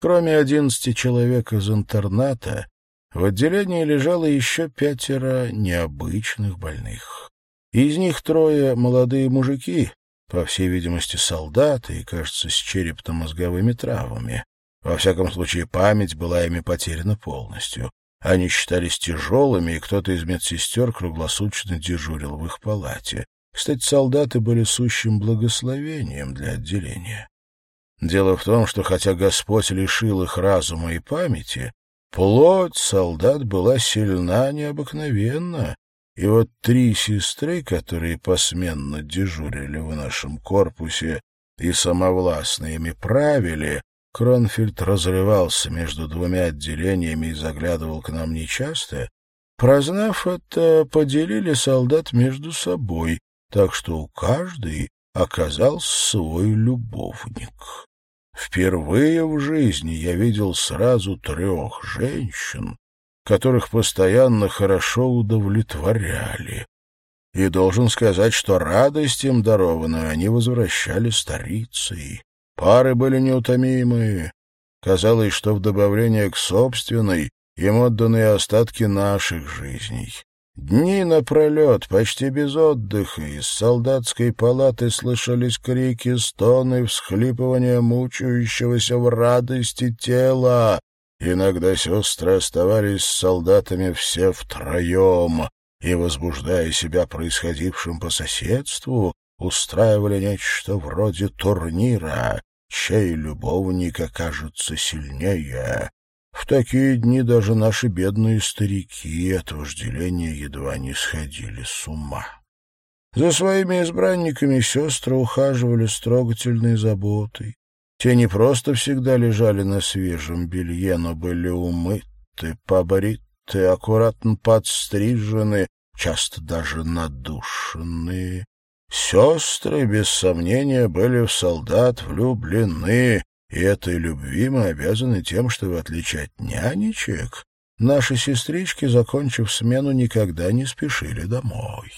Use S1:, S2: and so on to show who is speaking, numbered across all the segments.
S1: Кроме одиннадцати человек из интерната, в отделении лежало еще пятеро необычных больных. Из них трое молодые мужики, по всей видимости, солдаты и, кажется, с черепно-мозговыми травмами. Во всяком случае, память была ими потеряна полностью. Они считались тяжелыми, и кто-то из медсестер круглосуточно дежурил в их палате. Кстати, солдаты были сущим благословением для отделения. Дело в том, что хотя Господь лишил их разума и памяти, плоть солдат была сильна необыкновенно, и вот три сестры, которые посменно дежурили в нашем корпусе и самовластно ими правили, Кронфельд разрывался между двумя отделениями и заглядывал к нам нечасто, прознав это, поделили солдат между собой, так что у каждой оказался свой любовник. Впервые в жизни я видел сразу трех женщин, которых постоянно хорошо удовлетворяли. И должен сказать, что радость им дарованную они возвращали старицей. Пары были неутомимые. Казалось, что в добавление к собственной им отданы остатки наших жизней. Дни напролет, почти без отдыха, из солдатской палаты слышались крики, стоны, всхлипывания мучающегося в радости тела. Иногда сестры оставались с солдатами все втроем и, возбуждая себя происходившим по соседству, устраивали нечто вроде турнира, чей любовник окажется сильнее. В такие дни даже наши бедные старики от вожделения едва не сходили с ума. За своими избранниками сестры ухаживали с трогательной заботой. Те не просто всегда лежали на свежем белье, но были умыты, побриты, аккуратно подстрижены, часто даже надушенные. Сестры, без сомнения, были в солдат влюблены, и этой любви мы обязаны тем, что, в отличие от нянечек, наши сестрички, закончив смену, никогда не спешили домой.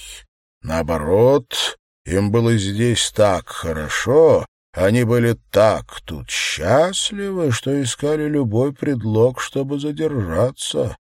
S1: Наоборот, им было здесь так хорошо, они были так тут счастливы, что искали любой предлог, чтобы задержаться.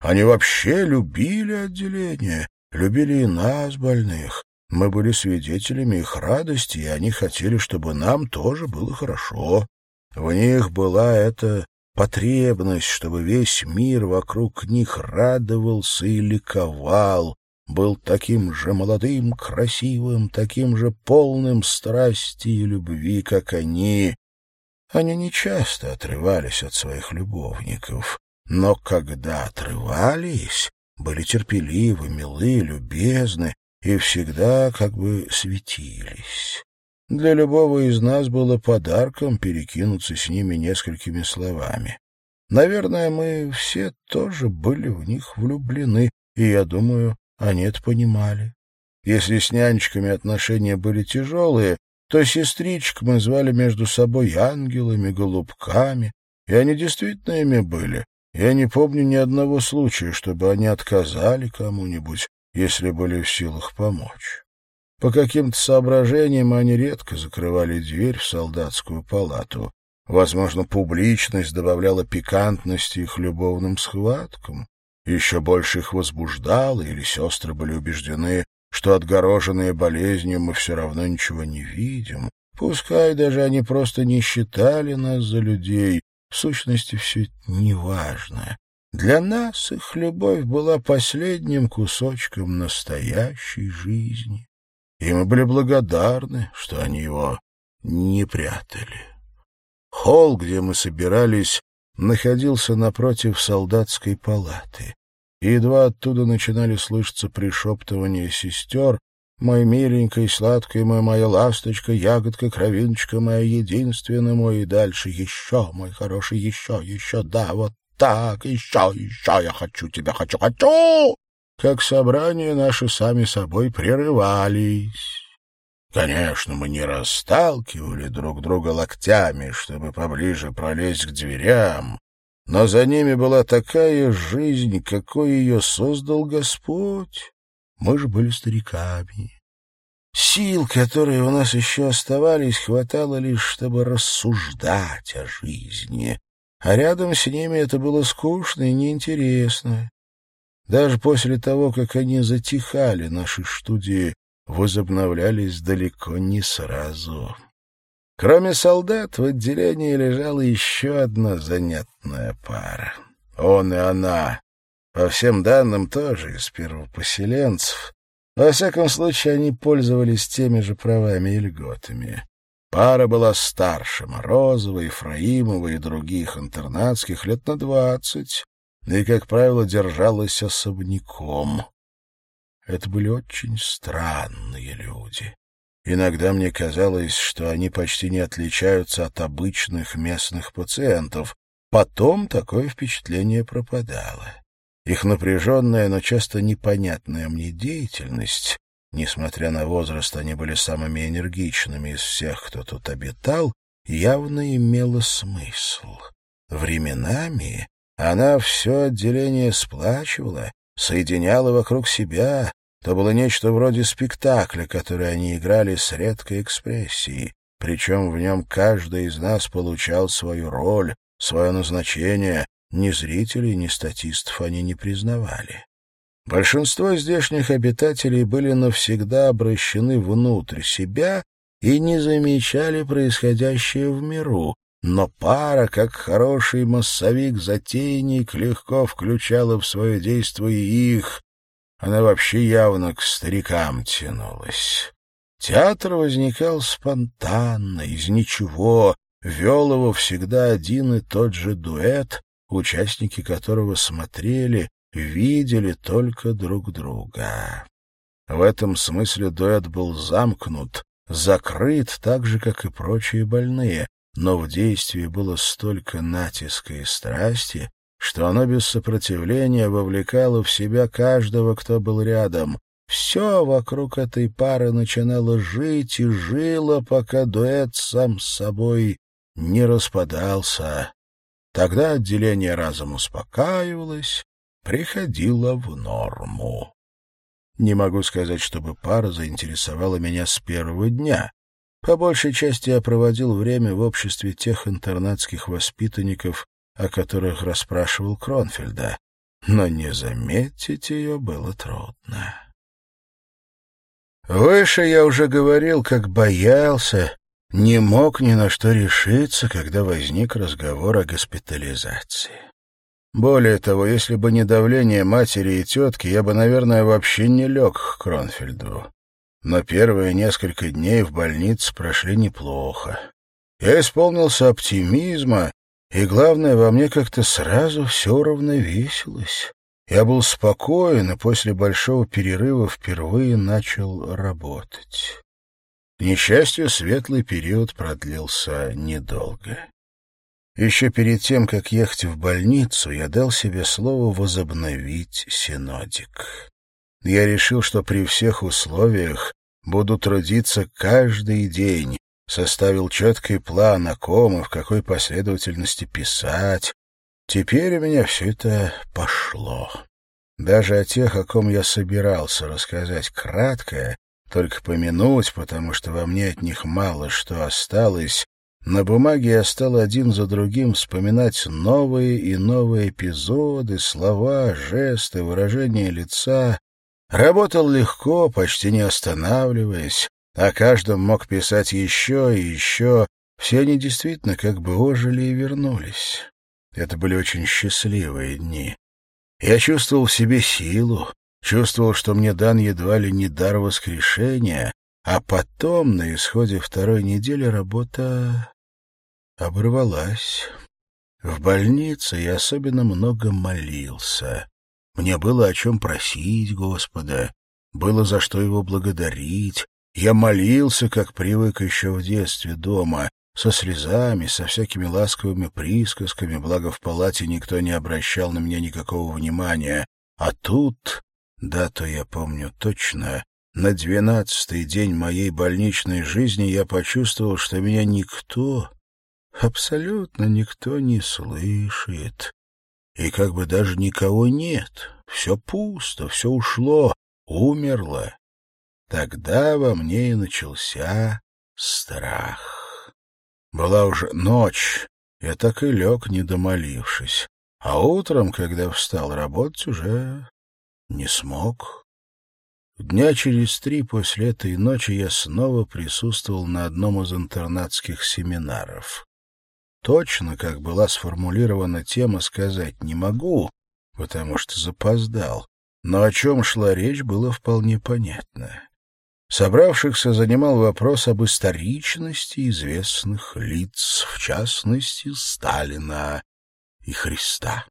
S1: Они вообще любили отделение, любили и нас, больных, мы были свидетелями их радости, и они хотели, чтобы нам тоже было хорошо. В них была эта потребность, чтобы весь мир вокруг них радовался и ликовал, был таким же молодым, красивым, таким же полным страсти и любви, как они. Они нечасто отрывались от своих любовников, но когда отрывались, были терпеливы, милы, любезны, и всегда как бы светились. Для любого из нас было подарком перекинуться с ними несколькими словами. Наверное, мы все тоже были в них влюблены, и, я думаю, они это понимали. Если с нянечками отношения были тяжелые, то сестричек мы звали между собой ангелами, голубками, и они действительно ими были. Я не помню ни одного случая, чтобы они отказали кому-нибудь, если были в силах помочь. По каким-то соображениям они редко закрывали дверь в солдатскую палату. Возможно, публичность добавляла пикантности их любовным схваткам. Еще больше их возбуждало, или сестры были убеждены, что отгороженные болезнью мы все равно ничего не видим. Пускай даже они просто не считали нас за людей, в сущности, все это неважно. Для нас их любовь была последним кусочком настоящей жизни, и мы были благодарны, что они его не прятали. Холл, где мы собирались, находился напротив солдатской палаты. И едва оттуда начинали слышаться пришептывания сестер, «Мой миленький, сладкий мой, моя ласточка, ягодка, кровиночка моя единственная мой, и дальше еще, мой хороший, еще, еще, да, вот так, еще, еще я хочу тебя, хочу, хочу!» Как собрания наши сами собой прерывались. Конечно, мы не расталкивали друг друга локтями, чтобы поближе пролезть к дверям, но за ними была такая жизнь, какой ее создал Господь. Мы же были стариками. Сил, которые у нас еще оставались, хватало лишь, чтобы рассуждать о жизни, а рядом с ними это было скучно и неинтересно. Даже после того, как они затихали, наши студии возобновлялись далеко не сразу. Кроме солдат, в отделении лежала еще одна занятная пара. Он и она. По всем данным, тоже из первопоселенцев. Во всяком случае, они пользовались теми же правами и льготами. Пара была старше Морозова, Ефраимова и других интернатских лет на двадцать, и, как правило, держалась особняком. Это были очень странные люди. Иногда мне казалось, что они почти не отличаются от обычных местных пациентов. Потом такое впечатление пропадало. Их напряженная, но часто непонятная мне деятельность, несмотря на возраст, они были самыми энергичными из всех, кто тут обитал, явно имела смысл. Временами она все отделение сплачивала, соединяла вокруг себя, то было нечто вроде спектакля, который они играли с редкой экспрессией, причем в нем каждый из нас получал свою роль, свое назначение, ни зрителей, ни статистов они не признавали. Большинство здешних обитателей были навсегда обращены внутрь себя и не замечали происходящее в миру, но пара, как хороший массовик-затейник, легко включала в свое действие их, она вообще явно к старикам тянулась. Театр возникал спонтанно, из ничего, вел его всегда один и тот же дуэт, участники которого смотрели, видели только друг друга. В этом смысле дуэт был замкнут, закрыт так же, как и прочие больные, но в действии было столько натиска и страсти, что оно без сопротивления вовлекало в себя каждого, кто был рядом. Все вокруг этой пары начинало жить и жило, пока дуэт сам с собой не распадался. Тогда отделение разом успокаивалось, приходило в норму. Не могу сказать, чтобы пара заинтересовала меня с первого дня. По большей части я проводил время в обществе тех интернатских воспитанников, о которых расспрашивал Кронфельда, но не заметить ее было трудно. Выше я уже говорил, как боялся, не мог ни на что решиться, когда возник разговор о госпитализации. Более того, если бы не давление матери и тетки, я бы, наверное, вообще не лег к Кронфельду. Но первые несколько дней в больнице прошли неплохо. Я исполнился оптимизма и, главное, во мне как-то сразу все уравновесилось. Я был спокоен, и после большого перерыва впервые начал работать. К несчастью, светлый период продлился недолго. Еще перед тем, как ехать в больницу, я дал себе слово возобновить синодик. Я решил, что при всех условиях буду трудиться каждый день, составил четкий план, о ком и в какой последовательности писать. Теперь у меня все это пошло. Даже о тех, о ком я собирался рассказать кратко, только помянуть, потому что во мне от них мало что осталось, на бумаге я стал один за другим вспоминать новые и новые эпизоды, слова, жесты, выражения лица. Работал легко, почти не останавливаясь, о каждом мог писать еще и еще. Все они действительно как бы ожили и вернулись. Это были очень счастливые дни. Я чувствовал в себе силу, чувствовал, что мне дан едва ли не дар воскрешения, а потом, на исходе второй недели, работа оборвалась. В больнице я особенно много молился. Мне было о чем просить Господа, было за что его благодарить, я молился, как привык еще в детстве дома, со слезами, со всякими ласковыми присказками, благо в палате никто не обращал на меня никакого внимания. А тут, дату я помню точно, на двенадцатый день моей больничной жизни я почувствовал, что меня никто, абсолютно никто не слышит. И как бы даже никого нет. Все пусто, все ушло, умерло. Тогда во мне и начался страх. Была уже ночь, Я так и лег, не домолившись. А утром, когда встал работать, уже не смог. Дня через три после этой ночи я снова присутствовал на одном из интернатских семинаров. Точно, как была сформулирована тема, сказать не могу, потому что запоздал. Но о чем шла речь, было вполне понятно. Собравшихся занимал вопрос об историчности известных лиц, в частности, Сталина и Христа.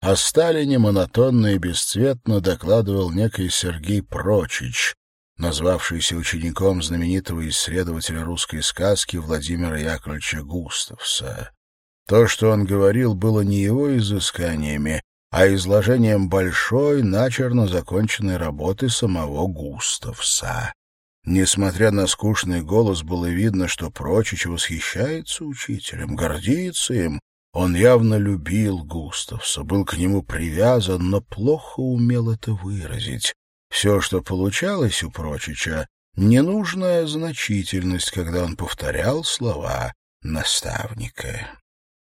S1: О Сталине монотонно и бесцветно докладывал некий Сергей Прочич, назвавшийся учеником знаменитого исследователя русской сказки Владимира Яковлевича Густавса. То, что он говорил, было не его изысканиями, а изложением большой, начерно законченной работы самого Густавса. Несмотря на скучный голос, было видно, что Прочич восхищается учителем, гордится им. Он явно любил Густавса, был к нему привязан, но плохо умел это выразить. Все, что получалось у Прочича, ненужная значительность, когда он повторял слова наставника.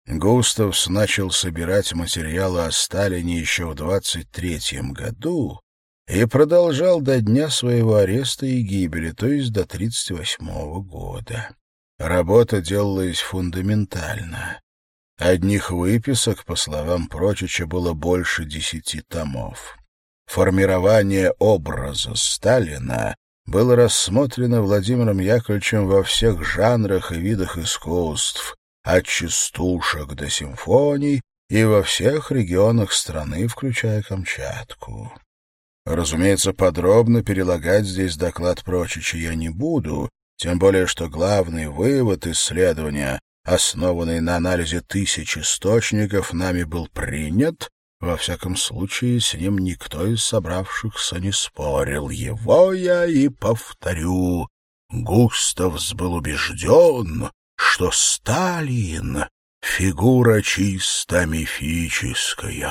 S1: Густавс начал собирать материалы о Сталине еще в 23-м году, и продолжал до дня своего ареста и гибели, то есть до 38 года. Работа делалась фундаментально. Одних выписок, по словам Прочича, было больше десяти томов. Формирование образа Сталина было рассмотрено Владимиром Яковлевичем во всех жанрах и видах искусств, от частушек до симфоний и во всех регионах страны, включая Камчатку. Разумеется, подробно перелагать здесь доклад Прочича я не буду, тем более что главный вывод исследования, основанный на анализе тысяч источников, нами был принят, во всяком случае, с ним никто из собравшихся не спорил. Его я и повторю. Густавс был убежден, что Сталин — фигура чисто мифическая.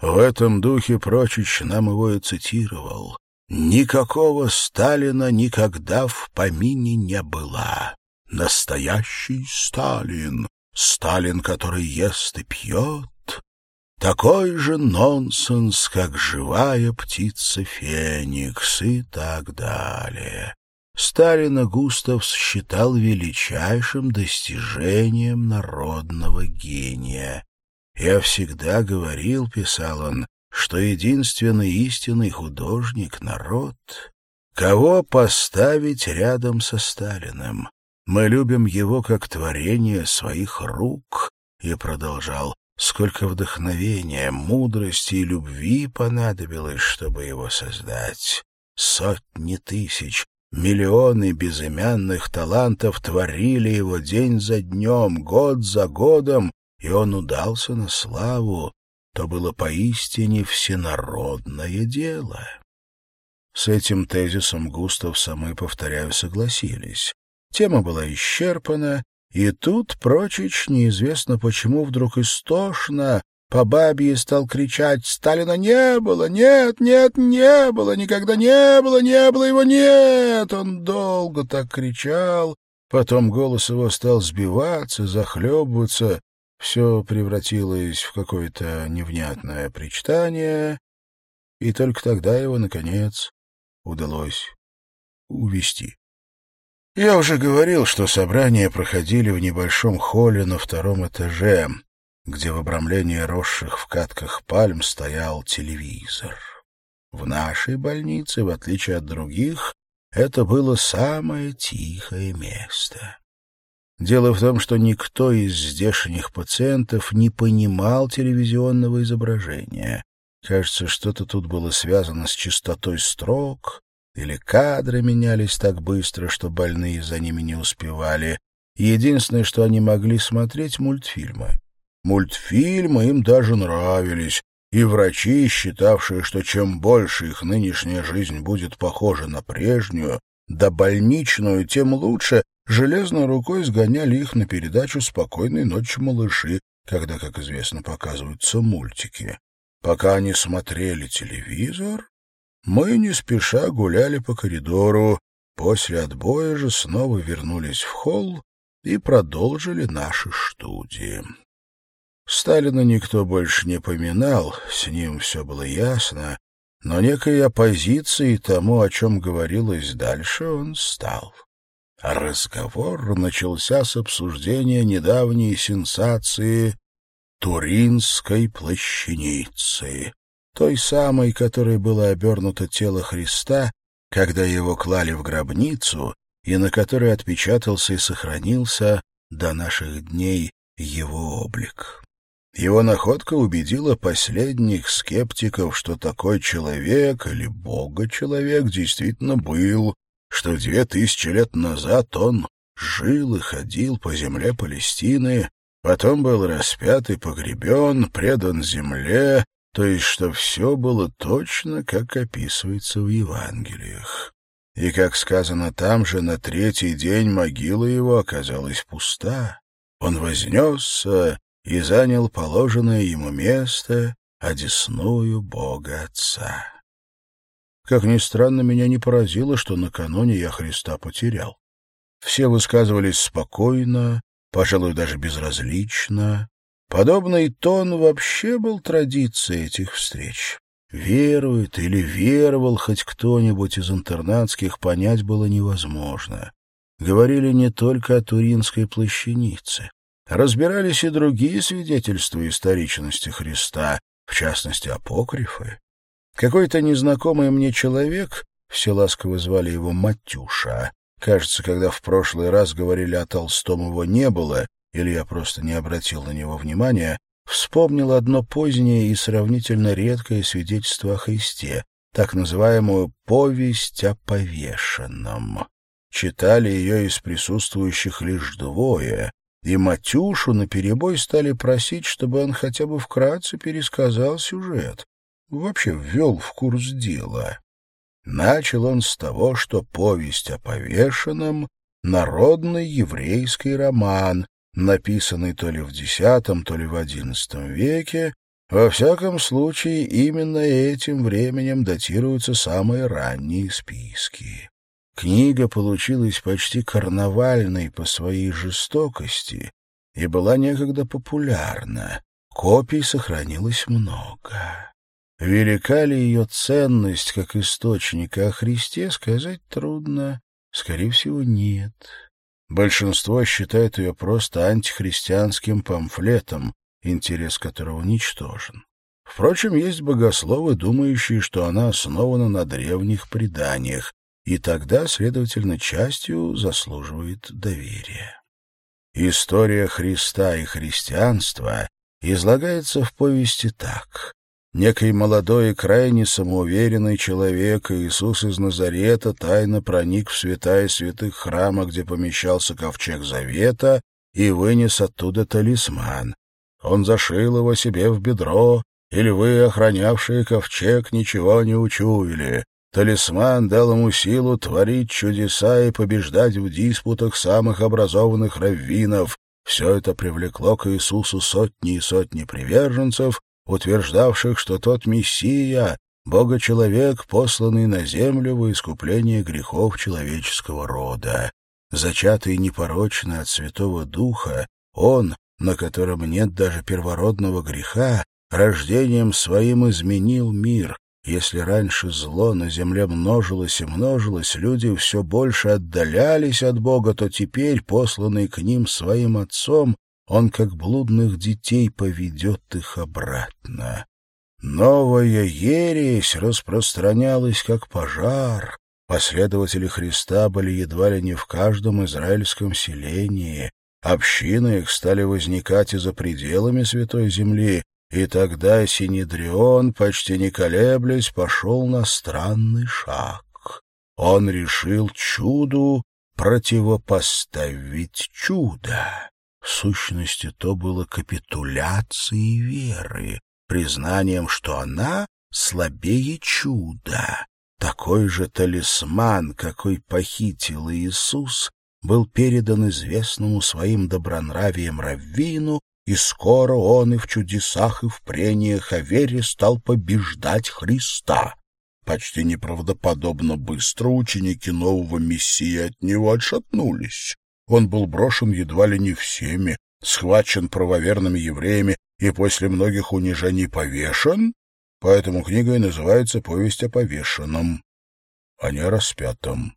S1: В этом духе Прочич нам его и цитировал. «Никакого Сталина никогда в помине не было. Настоящий Сталин, Сталин, который ест и пьет, такой же нонсенс, как живая птица Феникс и так далее». Сталина Густавс считал величайшим достижением народного гения. «Я всегда говорил, — писал он, — что единственный истинный художник — народ. Кого поставить рядом со Сталиным? Мы любим его как творение своих рук». И продолжал, сколько вдохновения, мудрости и любви понадобилось, чтобы его создать. Сотни тысяч, миллионы безымянных талантов творили его день за днем, год за годом, и он удался на славу, то было поистине всенародное дело. С этим тезисом Густавса мы, повторяю, согласились. Тема была исчерпана, и тут Прочич, неизвестно почему, вдруг истошно по бабье стал кричать «Сталина не было! Нет, нет, не было! Никогда не было! Не было его! Нет!» Он долго так кричал, потом голос его стал сбиваться, захлебываться, все превратилось в какое-то невнятное причитание, и только тогда его, наконец, удалось увести. Я уже говорил, что собрания проходили в небольшом холле на втором этаже, где в обрамлении росших в катках пальм стоял телевизор. В нашей больнице, в отличие от других, это было самое тихое место. Дело в том, что никто из здешних пациентов не понимал телевизионного изображения. Кажется, что-то тут было связано с частотой строк, или кадры менялись так быстро, что больные за ними не успевали. Единственное, что они могли смотреть — мультфильмы. Мультфильмы им даже нравились, и врачи, считавшие, что чем больше их нынешняя жизнь будет похожа на прежнюю, да больничную, тем лучше, железной рукой сгоняли их на передачу «Спокойной ночи, малыши», когда, как известно, показываются мультики. Пока они смотрели телевизор, мы не спеша гуляли по коридору, после отбоя же снова вернулись в холл и продолжили наши студии. Сталина никто больше не поминал, с ним все было ясно, но некой оппозиции тому, о чем говорилось дальше, он стал. Разговор начался с обсуждения недавней сенсации Туринской плащаницы, той самой, которой было обернуто тело Христа, когда его клали в гробницу, и на которой отпечатался и сохранился до наших дней его облик. Его находка убедила последних скептиков, что такой человек или бога-человек действительно был, что две тысячи лет назад он жил и ходил по земле Палестины, потом был распят и погребен, предан земле, то есть что все было точно, как описывается в Евангелиях. И, как сказано там же, на третий день могила его оказалась пуста. Он вознесся и занял положенное ему место, одесную Бога Отца. Как ни странно, меня не поразило, что накануне я Христа потерял. Все высказывались спокойно, пожалуй, даже безразлично. Подобный тон вообще был традицией этих встреч. Верует или веровал хоть кто-нибудь из интернатских, понять было невозможно. Говорили не только о Туринской плащанице. Разбирались и другие свидетельства историчности Христа, в частности, апокрифы. Какой-то незнакомый мне человек, все ласково звали его Матюша, кажется, когда в прошлый раз говорили о Толстом его не было, или я просто не обратил на него внимания, вспомнил одно позднее и сравнительно редкое свидетельство о Христе, так называемую «повесть о повешенном». Читали ее из присутствующих лишь двое, и Матюшу наперебой стали просить, чтобы он хотя бы вкратце пересказал сюжет, вообще ввел в курс дела. Начал он с того, что повесть о повешенном — народный еврейский роман, написанный то ли в X, то ли в XI веке, во всяком случае, именно этим временем датируются самые ранние списки. Книга получилась почти карнавальной по своей жестокости и была некогда популярна. Копий сохранилось много. Велика ли ее ценность как источника о Христе, сказать трудно. Скорее всего, нет. Большинство считает ее просто антихристианским памфлетом, интерес которого ничтожен. Впрочем, есть богословы, думающие, что она основана на древних преданиях, и тогда, следовательно, частью заслуживает доверия. История Христа и христианства излагается в повести так. Некий молодой и крайне самоуверенный человек, Иисус из Назарета, тайно проник в святая святых храма, где помещался ковчег Завета, и вынес оттуда талисман. Он зашил его себе в бедро, и львы, охранявшие ковчег, ничего не учуяли. Талисман дал ему силу творить чудеса и побеждать в диспутах самых образованных раввинов. Все это привлекло к Иисусу сотни и сотни приверженцев, утверждавших, что тот Мессия — Бога-человек, посланный на землю во искупление грехов человеческого рода. Зачатый непорочно от Святого Духа, он, на котором нет даже первородного греха, рождением своим изменил мир. Если раньше зло на земле множилось и множилось, люди все больше отдалялись от Бога, то теперь, посланный к ним своим Отцом, он, как блудных детей, поведет их обратно. Новая ересь распространялась, как пожар. Последователи Христа были едва ли не в каждом израильском селении. Общины их стали возникать и за пределами Святой Земли, и тогда Синедрион, почти не колеблясь, пошел на странный шаг. Он решил чуду противопоставить чудо. В сущности, то было капитуляцией веры, признанием, что она слабее чуда. Такой же талисман, какой похитил Иисус, был передан известному своим добронравием Раввину, и скоро он и в чудесах, и в прениях о вере стал побеждать Христа. Почти неправдоподобно быстро ученики нового Мессии от него отшатнулись. Он был брошен едва ли не всеми, схвачен правоверными евреями и после многих унижений повешен, поэтому книга и называется «Повесть о повешенном», а не о распятом.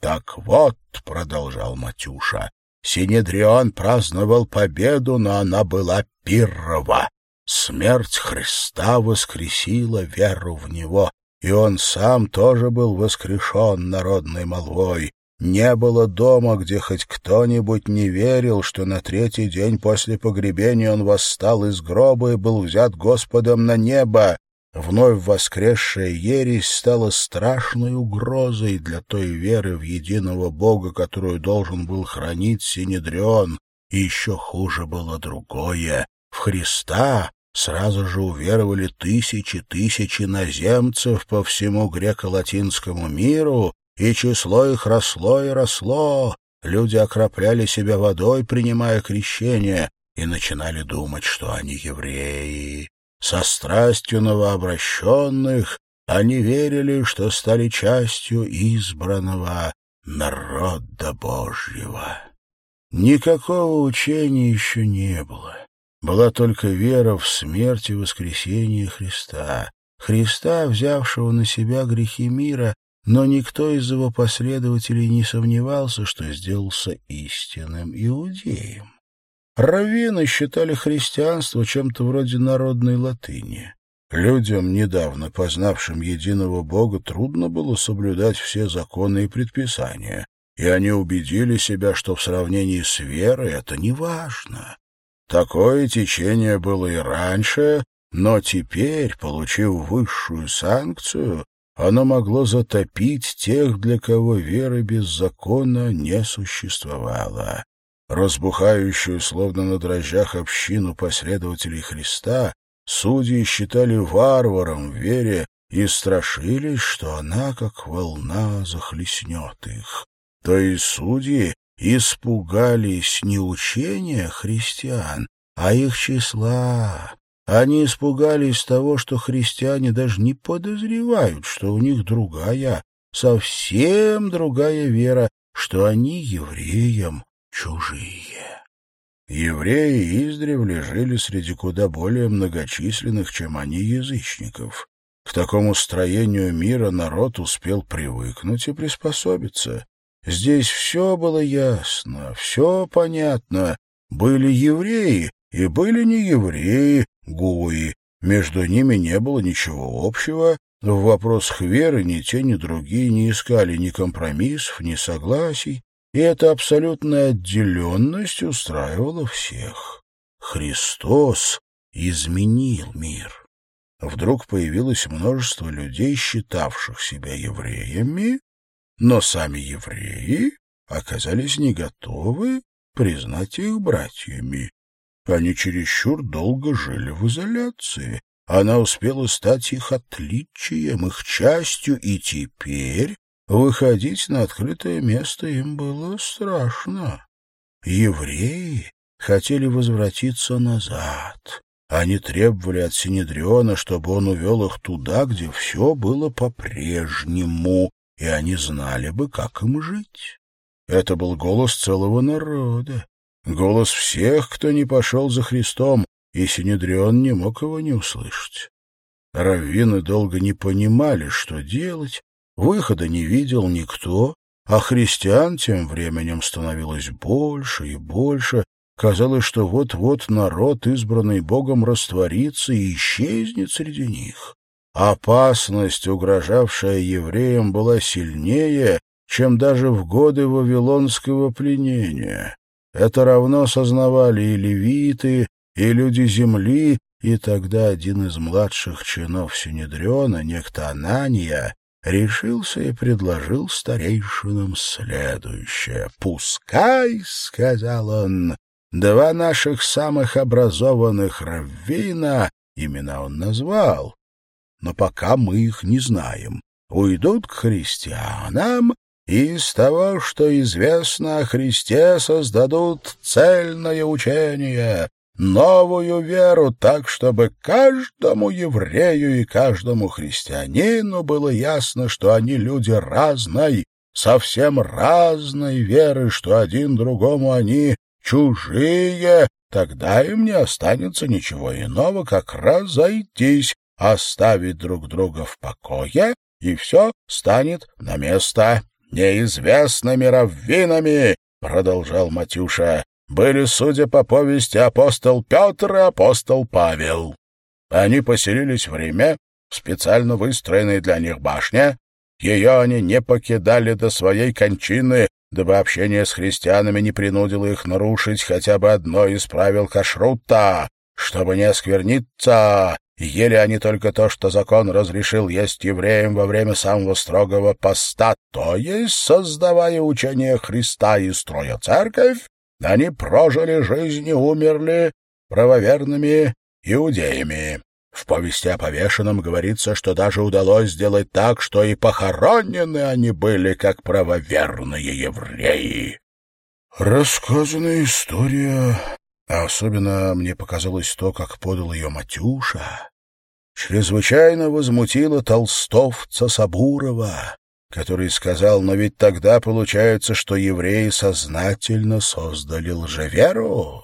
S1: «Так вот», — продолжал Матюша, — «Синедрион праздновал победу, но она была пиррова. Смерть Христа воскресила веру в Него, и Он сам тоже был воскрешен народной молвой. Не было дома, где хоть кто-нибудь не верил, что на третий день после погребения он восстал из гроба и был взят Господом на небо. Вновь воскресшая ересь стала страшной угрозой для той веры в единого Бога, которую должен был хранить Синедрион. И еще хуже было другое. В Христа сразу же уверовали тысячи тысячи наземцев по всему греко-латинскому миру, и число их росло и росло. Люди окропляли себя водой, принимая крещение, и начинали думать, что они евреи. Со страстью новообращенных они верили, что стали частью избранного народа Божьего. Никакого учения еще не было. Была только вера в смерть и воскресение Христа. Христа, взявшего на себя грехи мира но никто из его последователей не сомневался, что сделался истинным иудеем. Раввины считали христианство чем-то вроде народной латыни. Людям, недавно познавшим единого Бога, трудно было соблюдать все законы и предписания, и они убедили себя, что в сравнении с верой это не важно. Такое течение было и раньше, но теперь, получив высшую санкцию, оно могло затопить тех, для кого веры без закона не существовало. Разбухающую, словно на дрожжах, общину последователей Христа судьи считали варваром в вере и страшились, что она, как волна, захлестнет их. То есть судьи испугались не учения христиан, а их числа, они испугались того, что христиане даже не подозревают, что у них другая, совсем другая вера, что они евреям чужие. Евреи издревле жили среди куда более многочисленных, чем они, язычников. К такому строению мира народ успел привыкнуть и приспособиться. Здесь все было ясно, все понятно. Были евреи и были не евреи, Гуи. Между ними не было ничего общего. В вопросах веры ни те, ни другие не искали ни компромиссов, ни согласий, и эта абсолютная отделенность устраивала всех. Христос изменил мир. Вдруг появилось множество людей, считавших себя евреями, но сами евреи оказались не готовы признать их братьями. Они чересчур долго жили в изоляции. Она успела стать их отличием, их частью, и теперь выходить на открытое место им было страшно. Евреи хотели возвратиться назад. Они требовали от Синедриона, чтобы он увел их туда, где все было по-прежнему, и они знали бы, как им жить. Это был голос целого народа. Голос всех, кто не пошел за Христом, и Синедрион не мог его не услышать. Раввины долго не понимали, что делать, выхода не видел никто, а христиан тем временем становилось больше и больше. Казалось, что вот-вот народ, избранный Богом, растворится и исчезнет среди них. Опасность, угрожавшая евреям, была сильнее, чем даже в годы вавилонского пленения. Это равно сознавали и левиты, и люди земли, и тогда один из младших чинов Синедриона, некто Анания, решился и предложил старейшинам следующее. «Пускай, — сказал он, — два наших самых образованных раввина, имена он назвал, но пока мы их не знаем, уйдут к христианам из того, что известно о Христе, создадут цельное учение, новую веру, так, чтобы каждому еврею и каждому христианину было ясно, что они люди разной, совсем разной веры, что один другому они чужие, тогда им не останется ничего иного, как разойтись, оставить друг друга в покое, и все станет на место. «Неизвестными раввинами», — продолжал Матюша, — «были, судя по повести, апостол Петр и апостол Павел. Они поселились в Риме, в специально выстроенной для них башне. Ее они не покидали до своей кончины, дабы общение с христианами не принудило их нарушить хотя бы одно из правил кашрута, чтобы не оскверниться, ели они только то, что закон разрешил есть евреям во время самого строгого поста, то есть, создавая учение Христа и строя церковь, они прожили жизнь и умерли правоверными иудеями. В повести о повешенном говорится, что даже удалось сделать так, что и похоронены они были, как правоверные евреи. Рассказанная история, а особенно мне показалось то, как подал ее Матюша, чрезвычайно возмутила толстовца Сабурова, который сказал, но ведь тогда получается, что евреи сознательно создали лжеверу.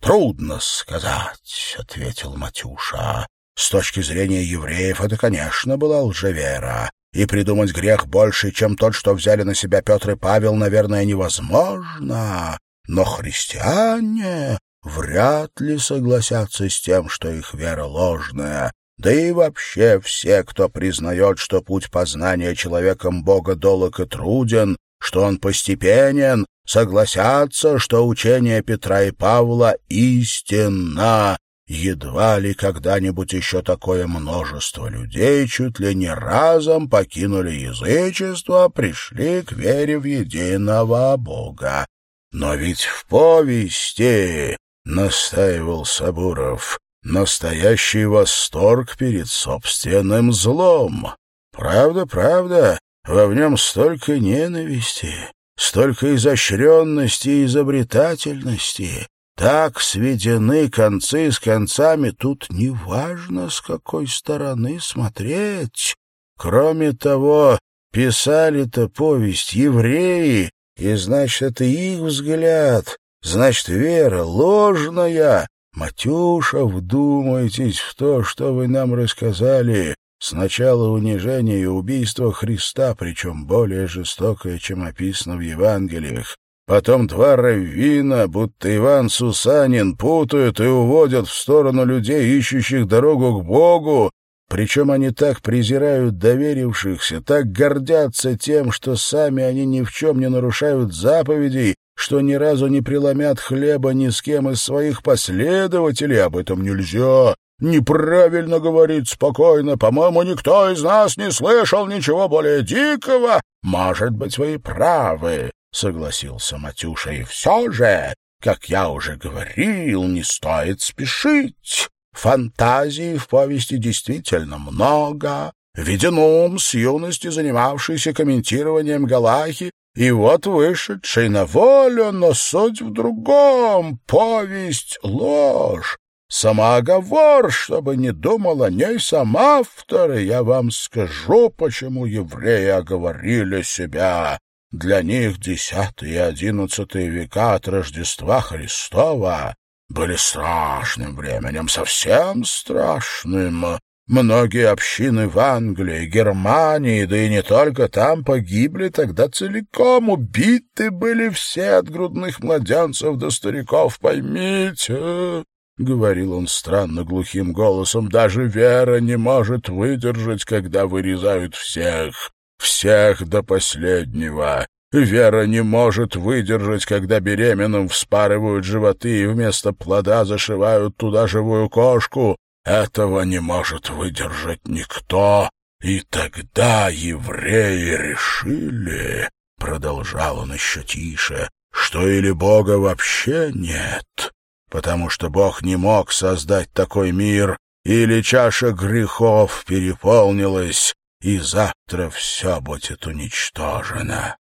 S1: «Трудно сказать», — ответил Матюша. «С точки зрения евреев это, конечно, была лжевера, и придумать грех больше, чем тот, что взяли на себя Петр и Павел, наверное, невозможно. Но христиане вряд ли согласятся с тем, что их вера ложная, да и вообще все, кто признает, что путь познания человеком Бога долог и труден, что он постепенен, согласятся, что учение Петра и Павла истинно. Едва ли когда-нибудь еще такое множество людей чуть ли не разом покинули язычество, пришли к вере в единого Бога. Но ведь в повести, — настаивал Сабуров, — настоящий восторг перед собственным злом. Правда, правда, во в нем столько ненависти, столько изощренности и изобретательности. Так сведены концы с концами, тут неважно, с какой стороны смотреть. Кроме того, писали-то повесть евреи, и, значит, это их взгляд, значит, вера ложная. Матюша, вдумайтесь в то, что вы нам рассказали. Сначала унижение и убийство Христа, причем более жестокое, чем описано в Евангелиях. Потом два раввина, будто Иван Сусанин, путают и уводят в сторону людей, ищущих дорогу к Богу, причем они так презирают доверившихся, так гордятся тем, что сами они ни в чем не нарушают заповедей, что ни разу не преломят хлеба ни с кем из своих последователей. Об этом нельзя, Неправильно говорит спокойно. По-моему, никто из нас не слышал ничего более дикого. Может быть, вы правы, — согласился Матюша. И все же, как я уже говорил, не стоит спешить. Фантазии в повести действительно много. Веденом с юности занимавшийся комментированием Галахи, и вот вышедший на волю, но суть в другом. Повесть — ложь, Самооговор, чтобы не думал о ней сам автор, и я вам скажу, почему евреи оговорили себя. Для них десятый и одиннадцатый века от Рождества Христова были страшным временем, совсем страшным. Многие общины в Англии, Германии, да и не только там, погибли тогда целиком. Убиты были все от грудных младенцев до стариков, поймите. — говорил он странно глухим голосом, — даже вера не может выдержать, когда вырезают всех, всех до последнего. Вера не может выдержать, когда беременным вспарывают животы и вместо плода зашивают туда живую кошку. Этого не может выдержать никто. И тогда евреи решили, — продолжал он еще тише, — что или Бога вообще нет, потому что Бог не мог создать такой мир, или чаша грехов переполнилась, и завтра все будет уничтожено.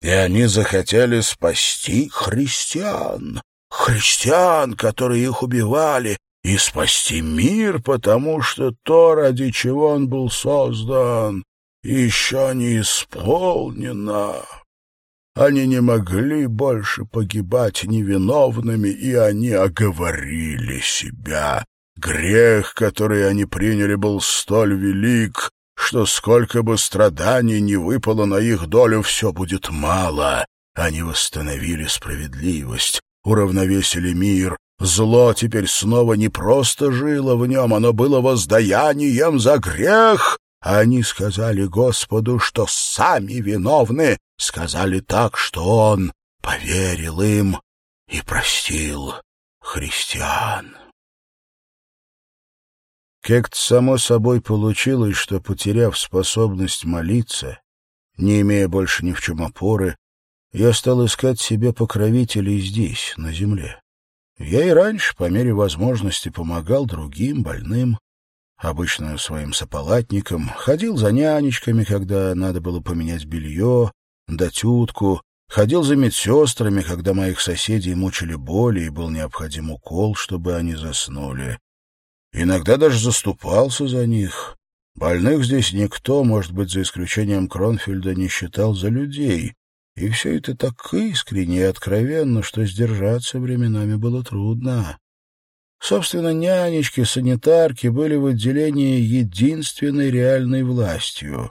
S1: И они захотели спасти христиан, христиан, которые их убивали, и спасти мир, потому что то, ради чего он был создан, еще не исполнена. Они не могли больше погибать невиновными, и они оговорили себя. Грех, который они приняли, был столь велик, что сколько бы страданий не выпало на их долю, все будет мало. Они восстановили справедливость, уравновесили мир. Зло теперь снова не просто жило в нем, оно было воздаянием за грех. Они сказали Господу, что сами виновны, сказали так, что Он поверил им и простил христиан. Как-то само собой получилось, что, потеряв способность молиться, не имея больше ни в чем опоры, я стал искать себе покровителей здесь, на земле. Я и раньше, по мере возможности, помогал другим, больным, обычно своим сополатникам, ходил за нянечками, когда надо было поменять белье, дать утку, ходил за медсестрами, когда моих соседей мучили боли и был необходим укол, чтобы они заснули. Иногда даже заступался за них. Больных здесь никто, может быть, за исключением Кронфельда, не считал за людей. И все это так искренне и откровенно, что сдержаться временами было трудно. Собственно, нянечки, санитарки были в отделении единственной реальной властью.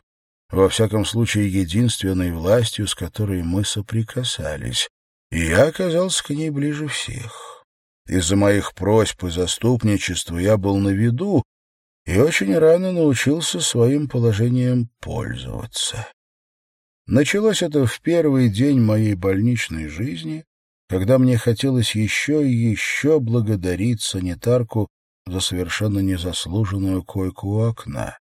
S1: Во всяком случае, единственной властью, с которой мы соприкасались. И я оказался к ней ближе всех. Из-за моих просьб и заступничества я был на виду и очень рано научился своим положением пользоваться. Началось это в первый день моей больничной жизни, когда мне хотелось еще и еще благодарить санитарку за совершенно незаслуженную койку у окна.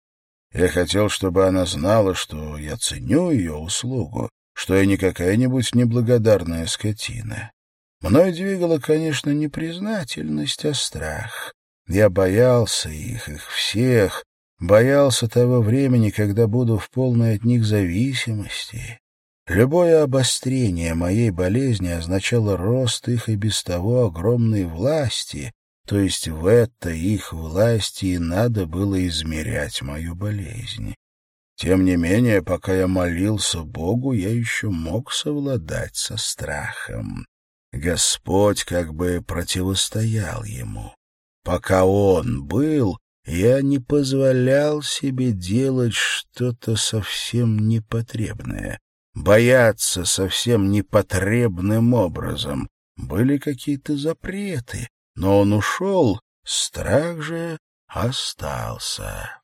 S1: Я хотел, чтобы она знала, что я ценю ее услугу, что я не какая-нибудь неблагодарная скотина. Мною двигала, конечно, не признательность, а страх. Я боялся их, их всех, боялся того времени, когда буду в полной от них зависимости. Любое обострение моей болезни означало рост их и без того огромной власти, то есть в это их власти и надо было измерять мою болезнь. Тем не менее, пока я молился Богу, я еще мог совладать со страхом. Господь как бы противостоял ему. Пока он был, я не позволял себе делать что-то совсем непотребное, бояться совсем непотребным образом. Были какие-то запреты, но он ушел, страх же остался.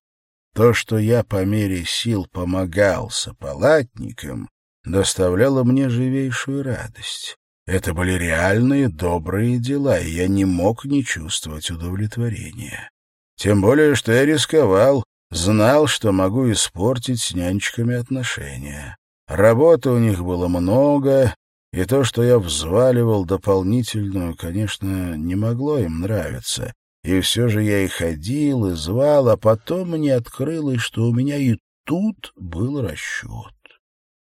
S1: То, что я по мере сил помогал палатникам, доставляло мне живейшую радость. Это были реальные добрые дела, и я не мог не чувствовать удовлетворения. Тем более, что я рисковал, знал, что могу испортить с нянечками отношения. Работы у них было много, и то, что я взваливал дополнительную, конечно, не могло им нравиться. И все же я и ходил, и звал, а потом мне открылось, что у меня и тут был расчет.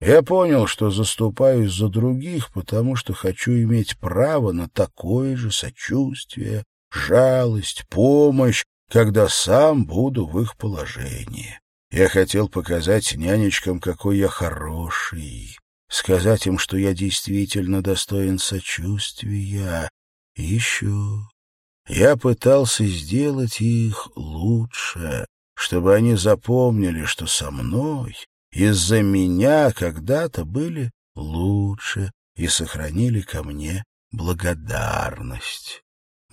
S1: Я понял, что заступаюсь за других, потому что хочу иметь право на такое же сочувствие, жалость, помощь, когда сам буду в их положении. Я хотел показать нянечкам, какой я хороший, сказать им, что я действительно достоин сочувствия. Еще я пытался сделать их лучше, чтобы они запомнили, что со мной из-за меня когда-то были лучше и сохранили ко мне благодарность.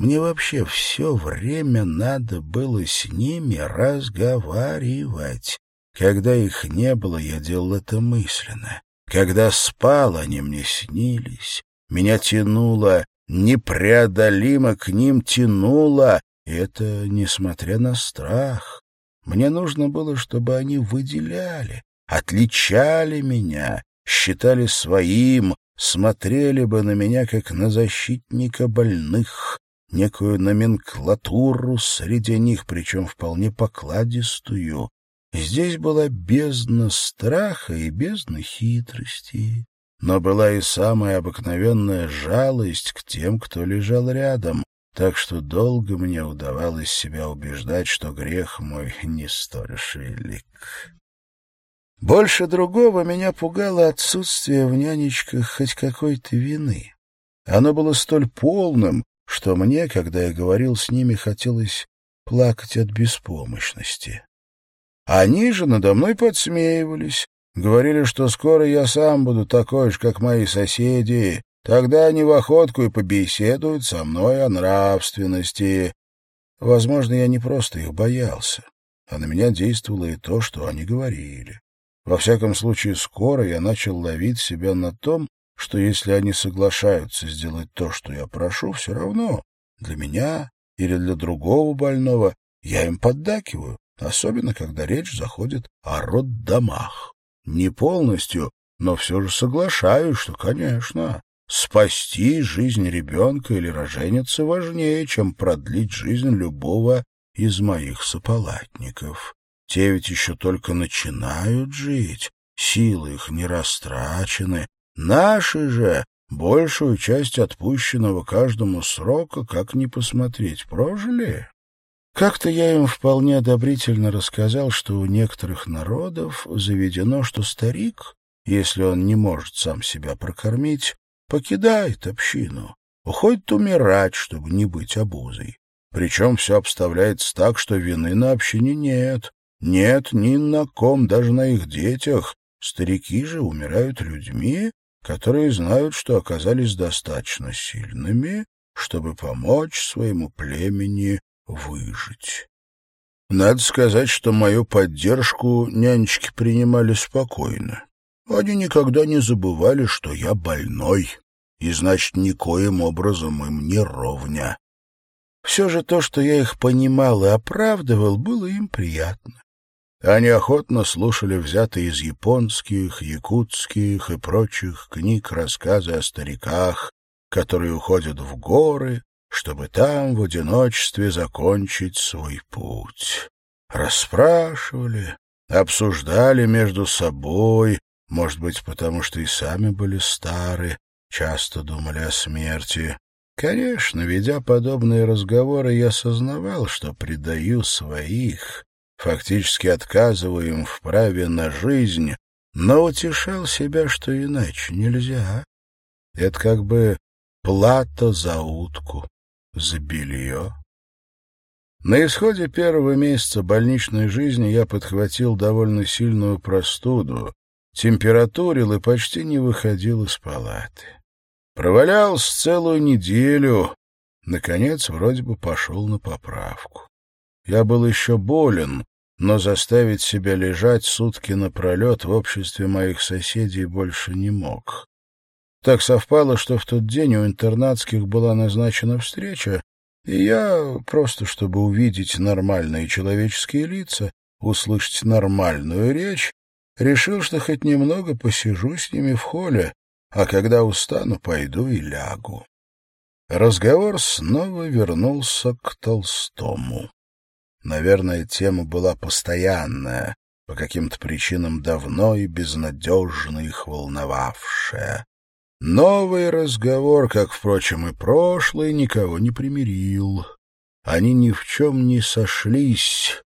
S1: Мне вообще все время надо было с ними разговаривать. Когда их не было, я делал это мысленно. Когда спал, они мне снились. Меня тянуло, непреодолимо к ним тянуло, это несмотря на страх. Мне нужно было, чтобы они выделяли, отличали меня, считали своим, смотрели бы на меня как на защитника больных, некую номенклатуру среди них, причем вполне покладистую. Здесь была бездна страха и бездна хитрости, но была и самая обыкновенная жалость к тем, кто лежал рядом, так что долго мне удавалось себя убеждать, что грех мой не столь велик. Больше другого меня пугало отсутствие в нянечках хоть какой-то вины. Оно было столь полным, что мне, когда я говорил с ними, хотелось плакать от беспомощности. Они же надо мной подсмеивались, говорили, что скоро я сам буду такой же, как мои соседи, тогда они в охотку и побеседуют со мной о нравственности. Возможно, я не просто их боялся, а на меня действовало и то, что они говорили. Во всяком случае, скоро я начал ловить себя на том, что если они соглашаются сделать то, что я прошу, все равно для меня или для другого больного я им поддакиваю, особенно когда речь заходит о роддомах. Не полностью, но все же соглашаюсь, что, конечно, спасти жизнь ребенка или роженицы важнее, чем продлить жизнь любого из моих сополатников. Те ведь еще только начинают жить, силы их не растрачены. Наши же большую часть отпущенного каждому срока, как ни посмотреть, прожили. Как-то я им вполне одобрительно рассказал, что у некоторых народов заведено, что старик, если он не может сам себя прокормить, покидает общину, уходит умирать, чтобы не быть обузой. Причем все обставляется так, что вины на общине нет. Нет ни на ком, даже на их детях. Старики же умирают людьми, которые знают, что оказались достаточно сильными, чтобы помочь своему племени выжить. Надо сказать, что мою поддержку нянечки принимали спокойно. Они никогда не забывали, что я больной, и, значит, никоим образом им не ровня. Все же то, что я их понимал и оправдывал, было им приятно. Они охотно слушали взятые из японских, якутских и прочих книг рассказы о стариках, которые уходят в горы, чтобы там в одиночестве закончить свой путь. Расспрашивали, обсуждали между собой, может быть, потому что и сами были стары, часто думали о смерти. Конечно, ведя подобные разговоры, я сознавал, что предаю своих, фактически отказываю им в праве на жизнь, но утешал себя, что иначе нельзя. Это как бы плата за утку, за белье. На исходе первого месяца больничной жизни я подхватил довольно сильную простуду, температурил и почти не выходил из палаты. Провалялся целую неделю, наконец вроде бы пошел на поправку. Я был еще болен, но заставить себя лежать сутки напролет в обществе моих соседей больше не мог. Так совпало, что в тот день у интернатских была назначена встреча, и я, просто чтобы увидеть нормальные человеческие лица, услышать нормальную речь, решил, что хоть немного посижу с ними в холле, а когда устану, пойду и лягу. Разговор снова вернулся к Толстому. Наверное, тема была постоянная, по каким-то причинам давно и безнадежно их волновавшая. Новый разговор, как, впрочем, и прошлый, никого не примирил. Они ни в чем не сошлись,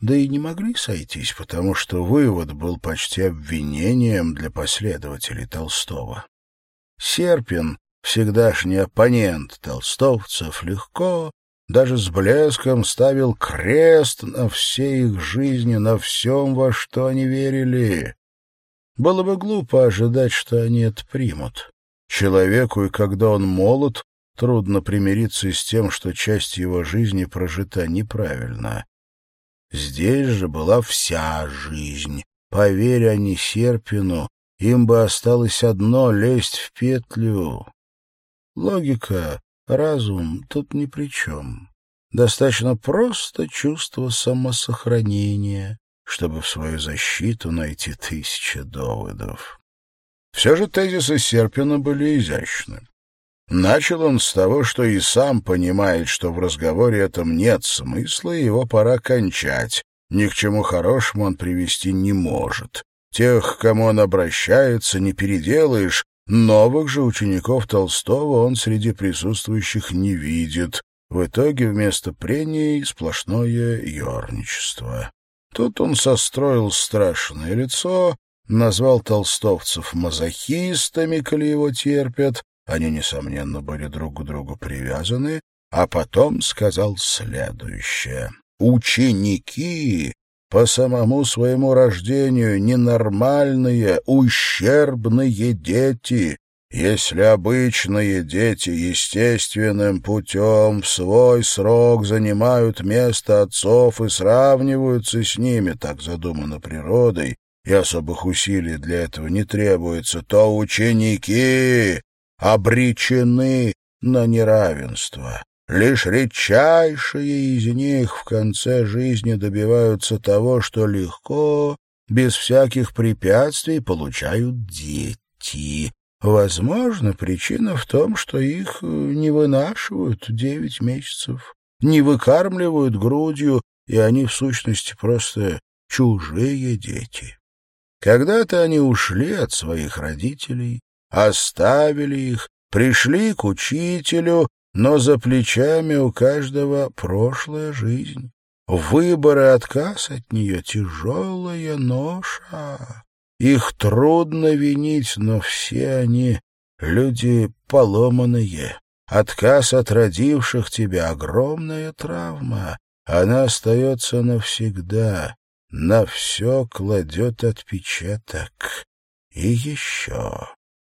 S1: да и не могли сойтись, потому что вывод был почти обвинением для последователей Толстого. Серпин, всегдашний оппонент толстовцев, легко даже с блеском ставил крест на всей их жизни, на всем, во что они верили. Было бы глупо ожидать, что они это примут. Человеку, и когда он молод, трудно примириться с тем, что часть его жизни прожита неправильно. Здесь же была вся жизнь. Поверь они Серпину, им бы осталось одно — лезть в петлю. Логика Разум тут ни при чем. Достаточно просто чувство самосохранения, чтобы в свою защиту найти тысячи доводов. Все же тезисы Серпина были изящны. Начал он с того, что и сам понимает, что в разговоре этом нет смысла, и его пора кончать. Ни к чему хорошему он привести не может. Тех, к кому он обращается, не переделаешь, Новых же учеников Толстого он среди присутствующих не видит. В итоге вместо прений сплошное ерничество. Тут он состроил страшное лицо, назвал толстовцев мазохистами, коли его терпят, они, несомненно, были друг к другу привязаны, а потом сказал следующее. «Ученики по самому своему рождению ненормальные, ущербные дети. Если обычные дети естественным путем в свой срок занимают место отцов и сравниваются с ними, так задумано природой, и особых усилий для этого не требуется, то ученики обречены на неравенство. Лишь редчайшие из них в конце жизни добиваются того, что легко, без всяких препятствий, получают дети. Возможно, причина в том, что их э, не вынашивают девять месяцев, не выкармливают грудью, и они, в сущности, просто чужие дети. Когда-то они ушли от своих родителей, оставили их, пришли к учителю, но за плечами у каждого прошлая жизнь. Выбор и отказ от нее — тяжелая ноша. Их трудно винить, но все они — люди поломанные. Отказ от родивших тебя — огромная травма. Она остается навсегда, на все кладет отпечаток. И еще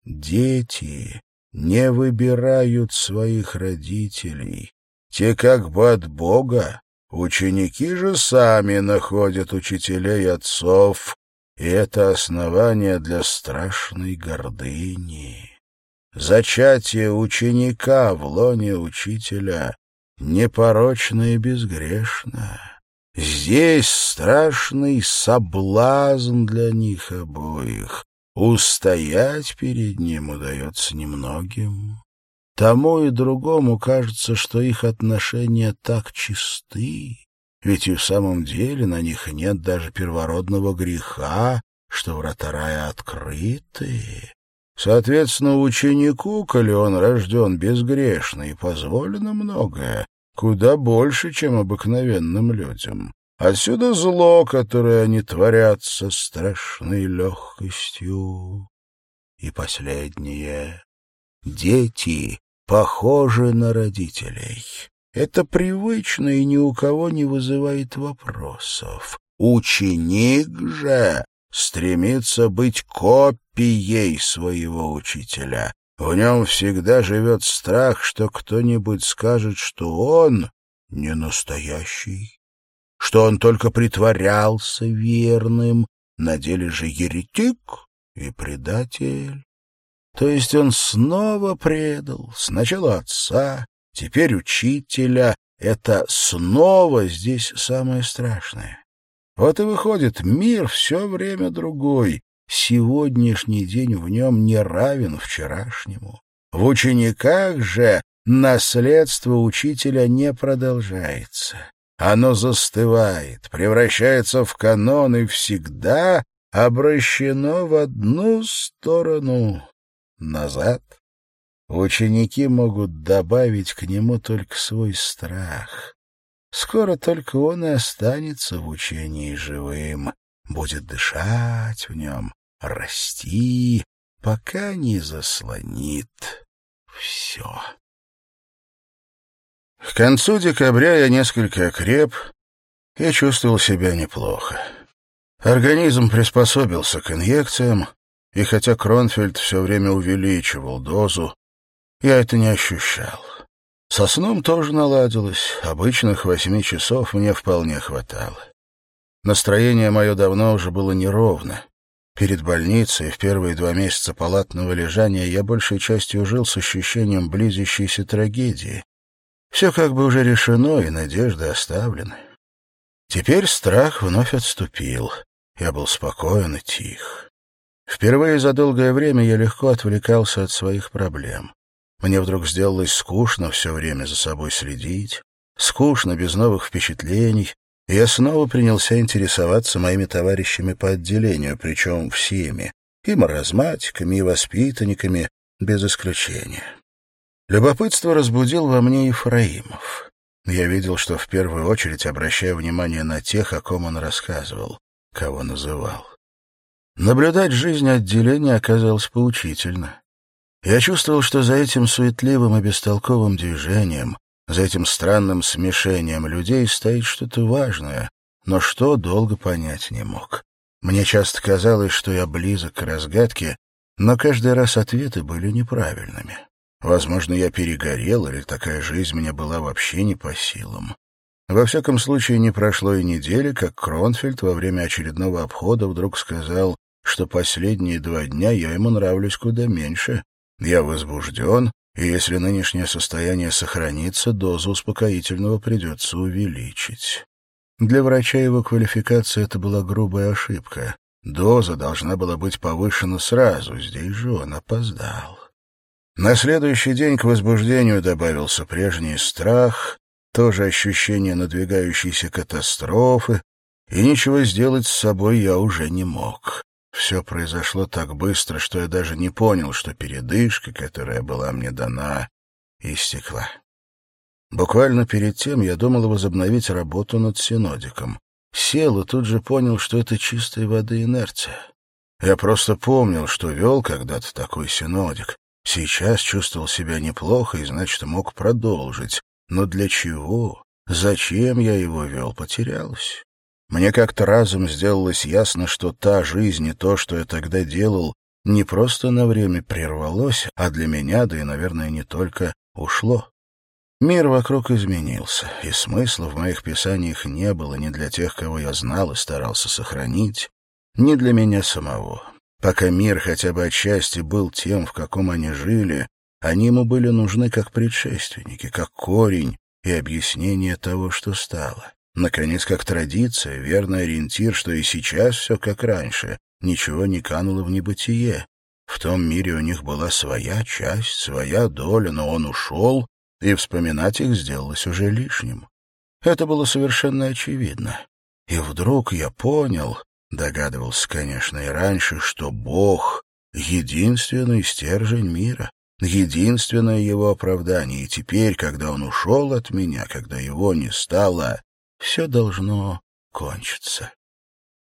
S1: дети не выбирают своих родителей. Те как бы от Бога, ученики же сами находят учителей отцов, и это основание для страшной гордыни. Зачатие ученика в лоне учителя непорочно и безгрешно. Здесь страшный соблазн для них обоих. Устоять перед ним удается немногим. Тому и другому кажется, что их отношения так чисты, ведь и в самом деле на них нет даже первородного греха, что врата рая открыты. Соответственно, ученику, коли он рожден безгрешный, позволено многое, куда больше, чем обыкновенным людям. Отсюда зло, которое они творят со страшной легкостью. И последнее. Дети похожи на родителей. Это привычно и ни у кого не вызывает вопросов. Ученик же стремится быть копией своего учителя. В нем всегда живет страх, что кто-нибудь скажет, что он не настоящий что он только притворялся верным, на деле же еретик и предатель. То есть он снова предал сначала отца, теперь учителя. Это снова здесь самое страшное. Вот и выходит, мир все время другой. Сегодняшний день в нем не равен вчерашнему. В учениках же наследство учителя не продолжается. Оно застывает, превращается в канон и всегда обращено в одну сторону — назад. Ученики могут добавить к нему только свой страх. Скоро только он и останется в учении живым, будет дышать в нем, расти, пока не заслонит все. К концу декабря я несколько окреп и чувствовал себя неплохо. Организм приспособился к инъекциям, и хотя Кронфельд все время увеличивал дозу, я это не ощущал. Со сном тоже наладилось, обычных восьми часов мне вполне хватало. Настроение мое давно уже было неровно. Перед больницей в первые два месяца палатного лежания я большей частью жил с ощущением близящейся трагедии. Все как бы уже решено, и надежды оставлены. Теперь страх вновь отступил. Я был спокоен и тих. Впервые за долгое время я легко отвлекался от своих проблем. Мне вдруг сделалось скучно все время за собой следить, скучно без новых впечатлений, и я снова принялся интересоваться моими товарищами по отделению, причем всеми, и маразматиками, и воспитанниками, без исключения. Любопытство разбудил во мне Ефраимов. Я видел, что в первую очередь обращаю внимание на тех, о ком он рассказывал, кого называл. Наблюдать жизнь отделения оказалось поучительно. Я чувствовал, что за этим суетливым и бестолковым движением, за этим странным смешением людей стоит что-то важное, но что долго понять не мог. Мне часто казалось, что я близок к разгадке, но каждый раз ответы были неправильными. Возможно, я перегорел, или такая жизнь мне была вообще не по силам. Во всяком случае, не прошло и недели, как Кронфельд во время очередного обхода вдруг сказал, что последние два дня я ему нравлюсь куда меньше. Я возбужден, и если нынешнее состояние сохранится, дозу успокоительного придется увеличить. Для врача его квалификации это была грубая ошибка. Доза должна была быть повышена сразу, здесь же он опоздал. На следующий день к возбуждению добавился прежний страх, тоже ощущение надвигающейся катастрофы, и ничего сделать с собой я уже не мог. Все произошло так быстро, что я даже не понял, что передышка, которая была мне дана, истекла. Буквально перед тем я думал возобновить работу над синодиком. Сел и тут же понял, что это чистой воды инерция. Я просто помнил, что вел когда-то такой синодик, Сейчас чувствовал себя неплохо и, значит, мог продолжить. Но для чего? Зачем я его вел? Потерялась. Мне как-то разом сделалось ясно, что та жизнь и то, что я тогда делал, не просто на время прервалось, а для меня, да и, наверное, не только, ушло. Мир вокруг изменился, и смысла в моих писаниях не было ни для тех, кого я знал и старался сохранить, ни для меня самого. Пока мир хотя бы отчасти был тем, в каком они жили, они ему были нужны как предшественники, как корень и объяснение того, что стало. Наконец, как традиция, верный ориентир, что и сейчас все как раньше, ничего не кануло в небытие. В том мире у них была своя часть, своя доля, но он ушел, и вспоминать их сделалось уже лишним. Это было совершенно очевидно. И вдруг я понял, Догадывался, конечно, и раньше, что Бог — единственный стержень мира, единственное его оправдание, и теперь, когда он ушел от меня, когда его не стало, все должно кончиться.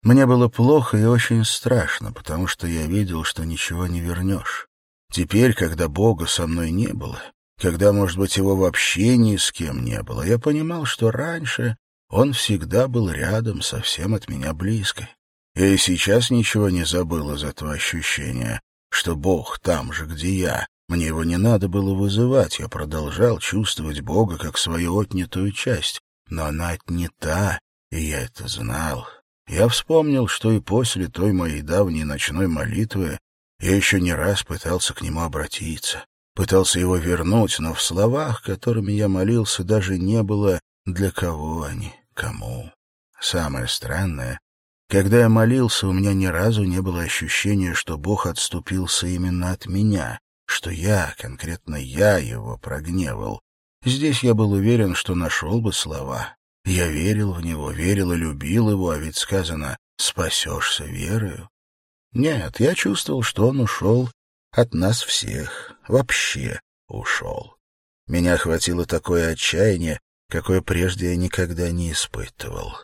S1: Мне было плохо и очень страшно, потому что я видел, что ничего не вернешь. Теперь, когда Бога со мной не было, когда, может быть, его вообще ни с кем не было, я понимал, что раньше он всегда был рядом, совсем от меня близко. Я и сейчас ничего не забыл из этого ощущения, что Бог там же, где я. Мне его не надо было вызывать, я продолжал чувствовать Бога как свою отнятую часть. Но она отнята, и я это знал. Я вспомнил, что и после той моей давней ночной молитвы я еще не раз пытался к нему обратиться, пытался его вернуть, но в словах, которыми я молился, даже не было «для кого они, кому». Самое странное, когда я молился, у меня ни разу не было ощущения, что Бог отступился именно от меня, что я, конкретно я, его прогневал. Здесь я был уверен, что нашел бы слова. Я верил в него, верил и любил его, а ведь сказано «спасешься верою». Нет, я чувствовал, что он ушел от нас всех, вообще ушел. Меня охватило такое отчаяние, какое прежде я никогда не испытывал.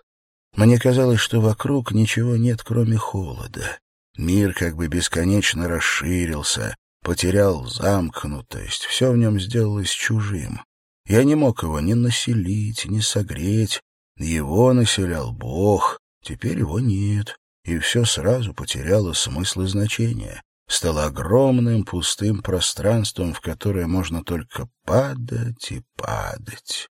S1: Мне казалось, что вокруг ничего нет, кроме холода. Мир как бы бесконечно расширился, потерял замкнутость, все в нем сделалось чужим. Я не мог его ни населить, ни согреть. Его населял Бог, теперь его нет, и все сразу потеряло смысл и значение. Стало огромным пустым пространством, в которое можно только падать и падать.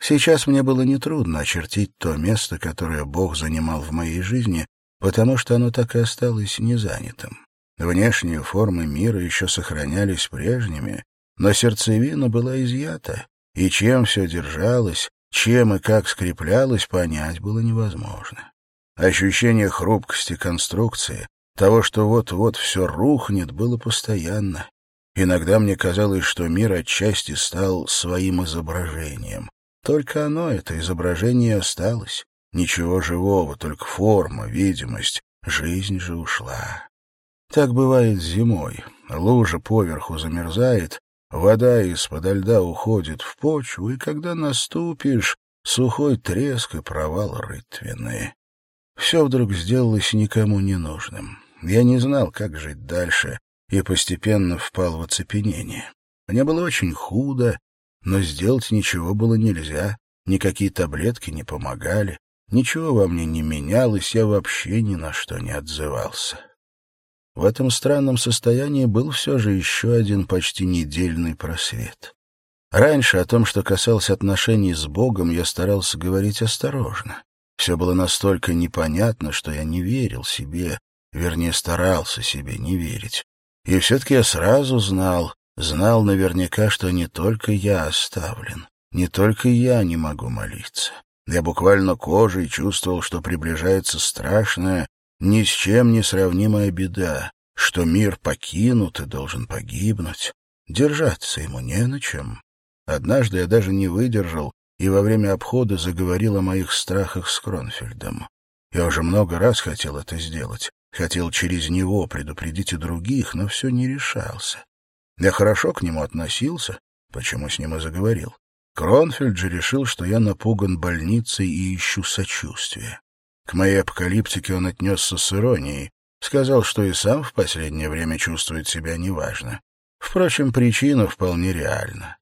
S1: Сейчас мне было нетрудно очертить то место, которое Бог занимал в моей жизни, потому что оно так и осталось незанятым. Внешние формы мира еще сохранялись прежними, но сердцевина была изъята, и чем все держалось, чем и как скреплялось, понять было невозможно. Ощущение хрупкости конструкции, того, что вот-вот все рухнет, было постоянно. Иногда мне казалось, что мир отчасти стал своим изображением. Только оно, это изображение, осталось. Ничего живого, только форма, видимость. Жизнь же ушла. Так бывает зимой. Лужа поверху замерзает, Вода из-под льда уходит в почву, и когда наступишь, сухой треск и провал рытвины. Все вдруг сделалось никому не нужным. Я не знал, как жить дальше, и постепенно впал в оцепенение. Мне было очень худо, но сделать ничего было нельзя, никакие таблетки не помогали, ничего во мне не менялось, я вообще ни на что не отзывался. В этом странном состоянии был все же еще один почти недельный просвет. Раньше о том, что касалось отношений с Богом, я старался говорить осторожно. Все было настолько непонятно, что я не верил себе, вернее, старался себе не верить. И все-таки я сразу знал, знал наверняка, что не только я оставлен, не только я не могу молиться. Я буквально кожей чувствовал, что приближается страшная, ни с чем не сравнимая беда, что мир покинут и должен погибнуть. Держаться ему не на чем. Однажды я даже не выдержал и во время обхода заговорил о моих страхах с Кронфельдом. Я уже много раз хотел это сделать, хотел через него предупредить и других, но все не решался. Я хорошо к нему относился, почему с ним и заговорил. Кронфельд же решил, что я напуган больницей и ищу сочувствия. К моей апокалиптике он отнесся с иронией, сказал, что и сам в последнее время чувствует себя неважно. Впрочем, причина вполне реальна.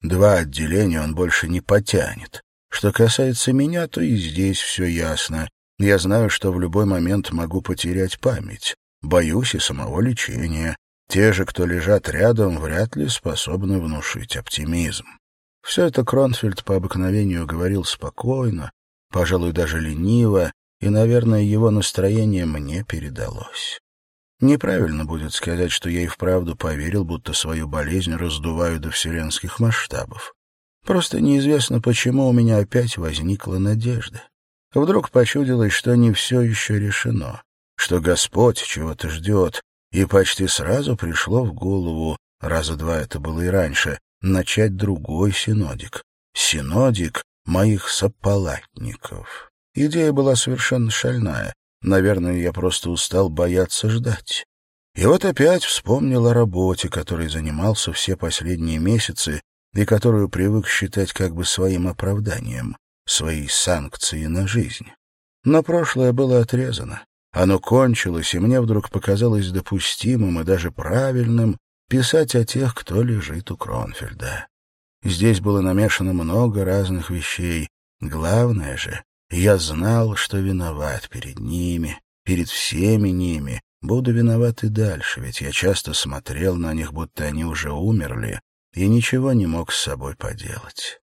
S1: Два отделения он больше не потянет. Что касается меня, то и здесь все ясно. Я знаю, что в любой момент могу потерять память. Боюсь и самого лечения. Те же, кто лежат рядом, вряд ли способны внушить оптимизм. Все это Кронфельд по обыкновению говорил спокойно, пожалуй, даже лениво, и, наверное, его настроение мне передалось. Неправильно будет сказать, что я и вправду поверил, будто свою болезнь раздуваю до вселенских масштабов. Просто неизвестно, почему у меня опять возникла надежда. Вдруг почудилось, что не все еще решено, что Господь чего-то ждет, и почти сразу пришло в голову, раза два это было и раньше, начать другой синодик. Синодик моих сополатников. Идея была совершенно шальная. Наверное, я просто устал бояться ждать. И вот опять вспомнил о работе, которой занимался все последние месяцы и которую привык считать как бы своим оправданием, своей санкцией на жизнь. Но прошлое было отрезано. Оно кончилось, и мне вдруг показалось допустимым и даже правильным писать о тех, кто лежит у Кронфельда. Здесь было намешано много разных вещей. Главное же, я знал, что виноват перед ними, перед всеми ними. Буду виноват и дальше, ведь я часто смотрел на них, будто они уже умерли, и ничего не мог с собой поделать.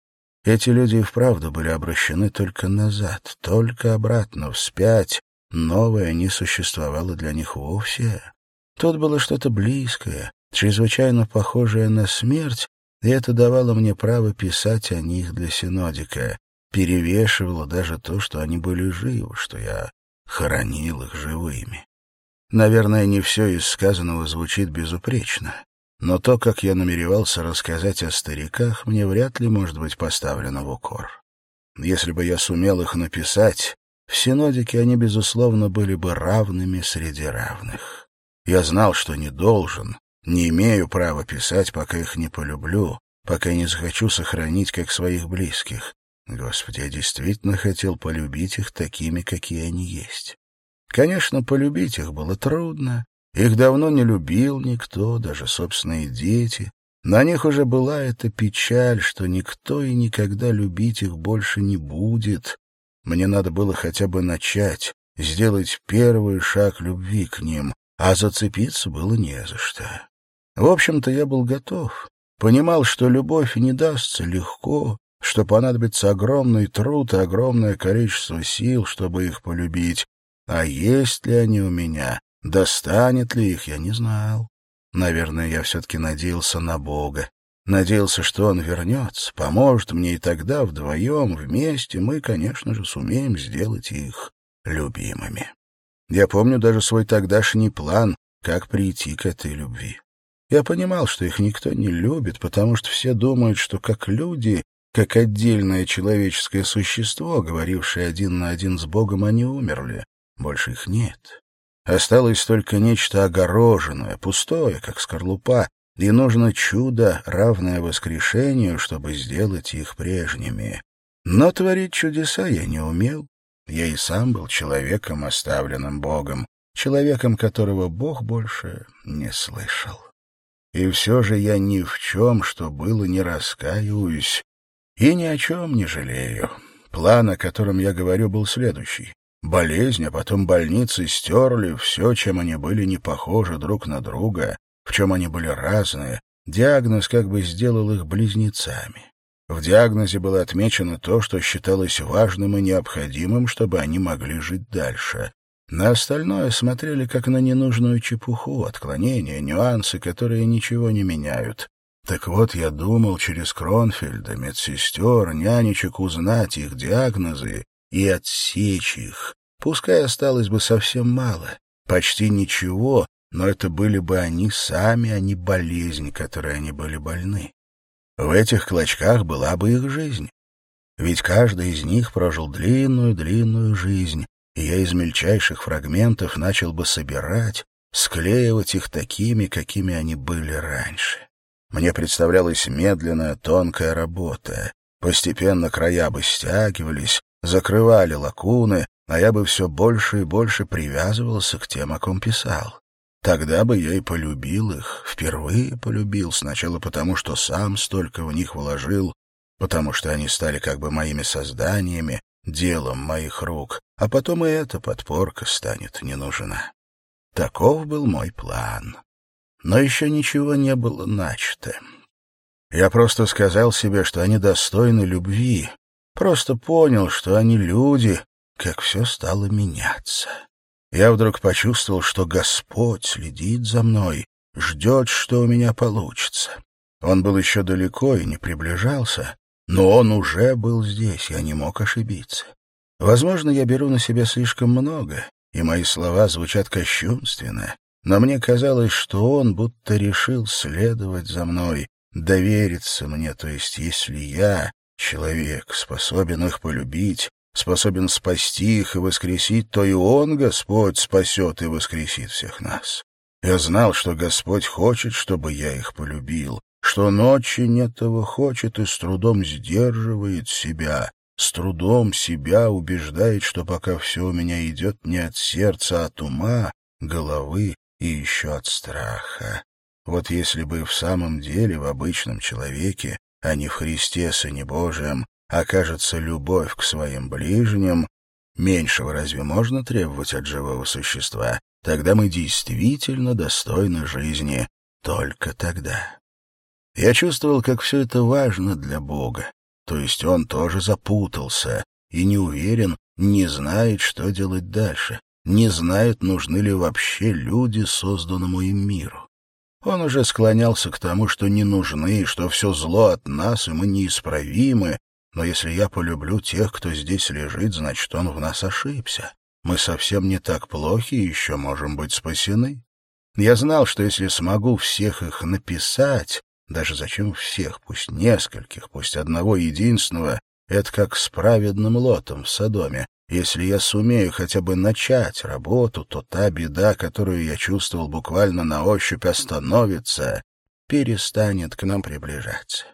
S1: Эти люди и вправду были обращены только назад, только обратно, вспять. Новое не существовало для них вовсе. Тут было что-то близкое, чрезвычайно похожее на смерть, и это давало мне право писать о них для синодика перевешивало даже то, что они были живы, что я хоронил их живыми. Наверное, не все из сказанного звучит безупречно, но то, как я намеревался рассказать о стариках, мне вряд ли может быть поставлено в укор. Если бы я сумел их написать, в синодике они, безусловно, были бы равными среди равных. Я знал, что не должен, не имею права писать, пока их не полюблю, пока не захочу сохранить как своих близких. Господи, я действительно хотел полюбить их такими, какие они есть. Конечно, полюбить их было трудно. Их давно не любил никто, даже собственные дети. На них уже была эта печаль, что никто и никогда любить их больше не будет. Мне надо было хотя бы начать, сделать первый шаг любви к ним, а зацепиться было не за что. В общем-то, я был готов. Понимал, что любовь не дастся легко, что понадобится огромный труд и огромное количество сил, чтобы их полюбить. А есть ли они у меня, достанет ли их, я не знал. Наверное, я все-таки надеялся на Бога. Надеялся, что он вернется, поможет мне, и тогда вдвоем, вместе, мы, конечно же, сумеем сделать их любимыми. Я помню даже свой тогдашний план, как прийти к этой любви. Я понимал, что их никто не любит, потому что все думают, что как люди как отдельное человеческое существо, говорившее один на один с Богом, они умерли. Больше их нет. Осталось только нечто огороженное, пустое, как скорлупа, и нужно чудо, равное воскрешению, чтобы сделать их прежними. Но творить чудеса я не умел. Я и сам был человеком, оставленным Богом, человеком, которого Бог больше не слышал. И все же я ни в чем, что было, не раскаиваюсь и ни о чем не жалею. План, о котором я говорю, был следующий. Болезнь, а потом больницы стерли все, чем они были не похожи друг на друга, в чем они были разные. Диагноз как бы сделал их близнецами. В диагнозе было отмечено то, что считалось важным и необходимым, чтобы они могли жить дальше. На остальное смотрели как на ненужную чепуху, отклонения, нюансы, которые ничего не меняют. Так вот, я думал через Кронфельда, медсестер, нянечек узнать их диагнозы и отсечь их. Пускай осталось бы совсем мало, почти ничего, но это были бы они сами, а не болезнь, которой они были больны. В этих клочках была бы их жизнь. Ведь каждый из них прожил длинную-длинную жизнь, и я из мельчайших фрагментов начал бы собирать, склеивать их такими, какими они были раньше. Мне представлялась медленная, тонкая работа. Постепенно края бы стягивались, закрывали лакуны, а я бы все больше и больше привязывался к тем, о ком писал. Тогда бы я и полюбил их, впервые полюбил, сначала потому, что сам столько в них вложил, потому что они стали как бы моими созданиями, делом моих рук, а потом и эта подпорка станет не нужна. Таков был мой план. Но еще ничего не было начато. Я просто сказал себе, что они достойны любви, просто понял, что они люди, как все стало меняться. Я вдруг почувствовал, что Господь следит за мной, ждет, что у меня получится. Он был еще далеко и не приближался, но он уже был здесь, я не мог ошибиться. Возможно, я беру на себя слишком много, и мои слова звучат кощунственно, но мне казалось, что он будто решил следовать за мной, довериться мне, то есть если я, человек, способен их полюбить, способен спасти их и воскресить, то и Он, Господь, спасет и воскресит всех нас. Я знал, что Господь хочет, чтобы я их полюбил, что Он очень этого хочет и с трудом сдерживает себя, с трудом себя убеждает, что пока все у меня идет не от сердца, а от ума, головы и еще от страха. Вот если бы в самом деле в обычном человеке, а не в Христе, Сыне Божием, окажется любовь к своим ближним, меньшего разве можно требовать от живого существа? Тогда мы действительно достойны жизни только тогда. Я чувствовал, как все это важно для Бога. То есть он тоже запутался и не уверен, не знает, что делать дальше, не знает, нужны ли вообще люди созданному им миру. Он уже склонялся к тому, что не нужны, что все зло от нас, и мы неисправимы, но если я полюблю тех, кто здесь лежит, значит, он в нас ошибся. Мы совсем не так плохи и еще можем быть спасены. Я знал, что если смогу всех их написать, даже зачем всех, пусть нескольких, пусть одного единственного, это как с праведным лотом в Содоме. Если я сумею хотя бы начать работу, то та беда, которую я чувствовал буквально на ощупь, остановится, перестанет к нам приближаться.